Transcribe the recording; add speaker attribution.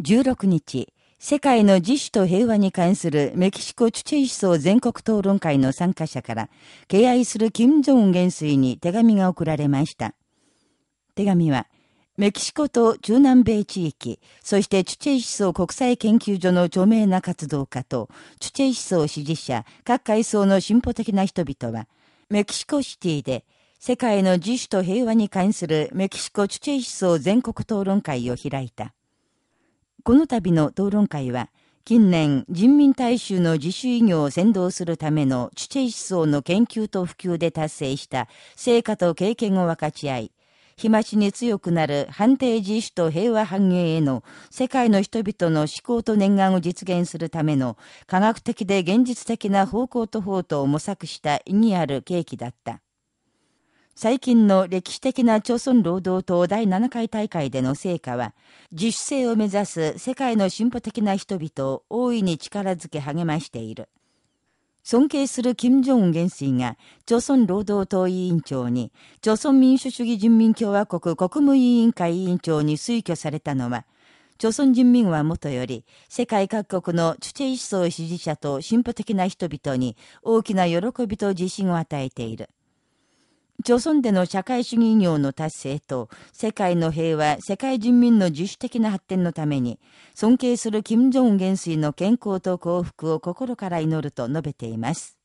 Speaker 1: 16日、世界の自主と平和に関するメキシコチュチェイ思想全国討論会の参加者から、敬愛する金正恩元帥に手紙が送られました。手紙は、メキシコと中南米地域、そしてチュチェイ思想国際研究所の著名な活動家と、チュチェイ思想支持者、各階層の進歩的な人々は、メキシコシティで、世界の自主と平和に関するメキシコチュチェイ思想全国討論会を開いた。この度の討論会は、近年、人民大衆の自主医業を先導するためのチュチェイ思想の研究と普及で達成した成果と経験を分かち合い、日増しに強くなる判定自主と平和繁栄への世界の人々の思考と念願を実現するための科学的で現実的な方向と法とを模索した意義ある契機だった。最近の歴史的な朝鮮労働党第7回大会での成果は、自主性を目指す世界の進歩的な人々を大いに力づけ励ましている。尊敬する金正恩元帥が、朝鮮労働党委員長に、朝鮮民主主義人民共和国国務委員会委員長に推挙されたのは、朝鮮人民はもとより、世界各国のチュチェイ思想支持者と進歩的な人々に大きな喜びと自信を与えている。朝鮮での社会主義業の達成と、世界の平和、世界人民の自主的な発展のために、尊敬する金正恩元帥の健康と幸福を心から祈ると述べています。